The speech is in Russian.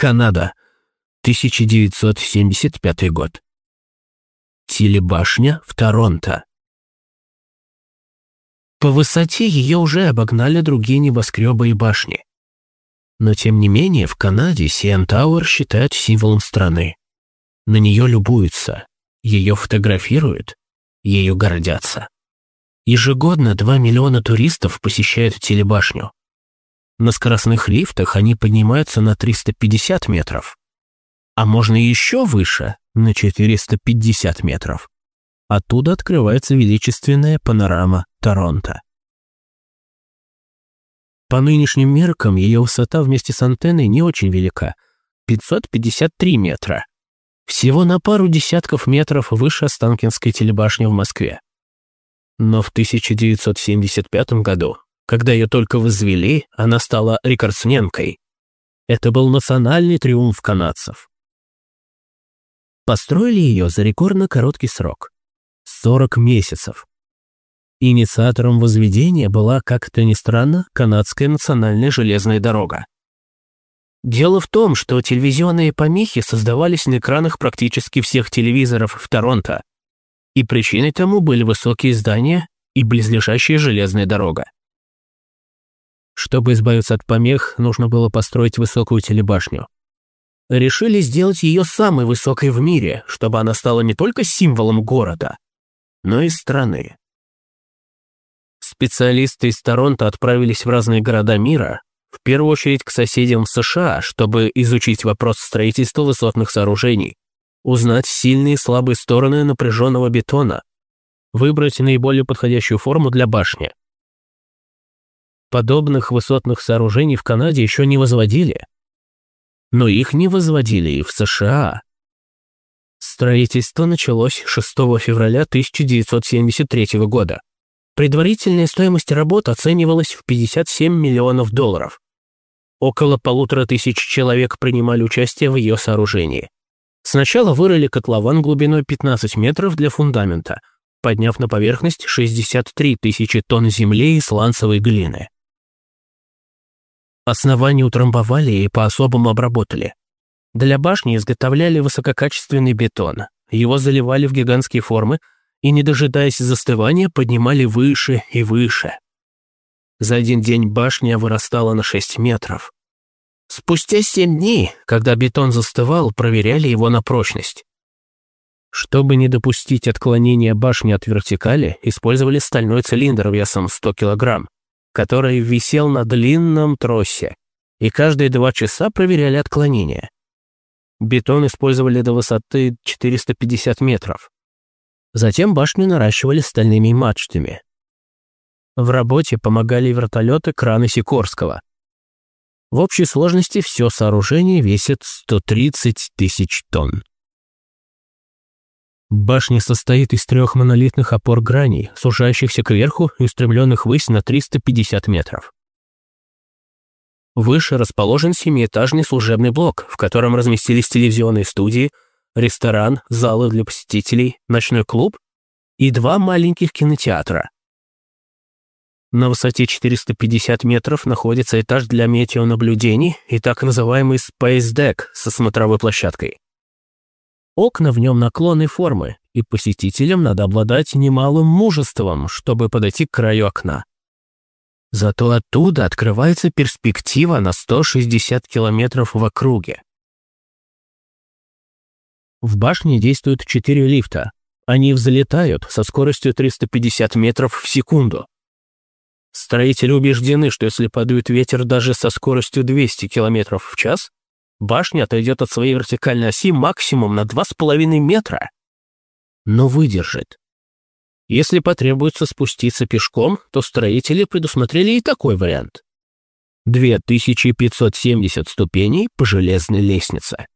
Канада, 1975 год. Телебашня в Торонто. По высоте ее уже обогнали другие небоскребы и башни. Но тем не менее в Канаде CN Tower считают символом страны. На нее любуются, ее фотографируют, ею гордятся. Ежегодно 2 миллиона туристов посещают телебашню. На скоростных лифтах они поднимаются на 350 метров. А можно еще выше, на 450 метров. Оттуда открывается величественная панорама Торонто. По нынешним меркам ее высота вместе с антенной не очень велика – 553 метра. Всего на пару десятков метров выше Останкинской телебашни в Москве. Но в 1975 году когда ее только возвели, она стала рекордсменкой. Это был национальный триумф канадцев. Построили ее за рекордно короткий срок – 40 месяцев. Инициатором возведения была, как это ни странно, канадская национальная железная дорога. Дело в том, что телевизионные помехи создавались на экранах практически всех телевизоров в Торонто, и причиной тому были высокие здания и близлежащая железная дорога. Чтобы избавиться от помех, нужно было построить высокую телебашню. Решили сделать ее самой высокой в мире, чтобы она стала не только символом города, но и страны. Специалисты из Торонто отправились в разные города мира, в первую очередь к соседям в США, чтобы изучить вопрос строительства высотных сооружений, узнать сильные и слабые стороны напряженного бетона, выбрать наиболее подходящую форму для башни. Подобных высотных сооружений в Канаде еще не возводили. Но их не возводили и в США. Строительство началось 6 февраля 1973 года. Предварительная стоимость работ оценивалась в 57 миллионов долларов. Около полутора тысяч человек принимали участие в ее сооружении. Сначала вырыли котлован глубиной 15 метров для фундамента, подняв на поверхность 63 тысячи тонн земли и сланцевой глины. Основание утрамбовали и по-особому обработали. Для башни изготовляли высококачественный бетон. Его заливали в гигантские формы и, не дожидаясь застывания, поднимали выше и выше. За один день башня вырастала на 6 метров. Спустя 7 дней, когда бетон застывал, проверяли его на прочность. Чтобы не допустить отклонения башни от вертикали, использовали стальной цилиндр весом 100 килограмм который висел на длинном тросе, и каждые два часа проверяли отклонения. Бетон использовали до высоты 450 метров. Затем башню наращивали стальными мачтами. В работе помогали вертолеты краны Сикорского. В общей сложности все сооружение весит 130 тысяч тонн. Башня состоит из трех монолитных опор граней, сужающихся кверху и устремленных ввысь на 350 метров. Выше расположен семиэтажный служебный блок, в котором разместились телевизионные студии, ресторан, залы для посетителей, ночной клуб и два маленьких кинотеатра. На высоте 450 метров находится этаж для метеонаблюдений и так называемый Space Deck со смотровой площадкой. Окна в нем наклонной формы, и посетителям надо обладать немалым мужеством, чтобы подойти к краю окна. Зато оттуда открывается перспектива на 160 километров в округе. В башне действуют четыре лифта. Они взлетают со скоростью 350 метров в секунду. Строители убеждены, что если подует ветер даже со скоростью 200 километров в час, Башня отойдет от своей вертикальной оси максимум на 2,5 метра. Но выдержит. Если потребуется спуститься пешком, то строители предусмотрели и такой вариант. 2570 ступеней по железной лестнице.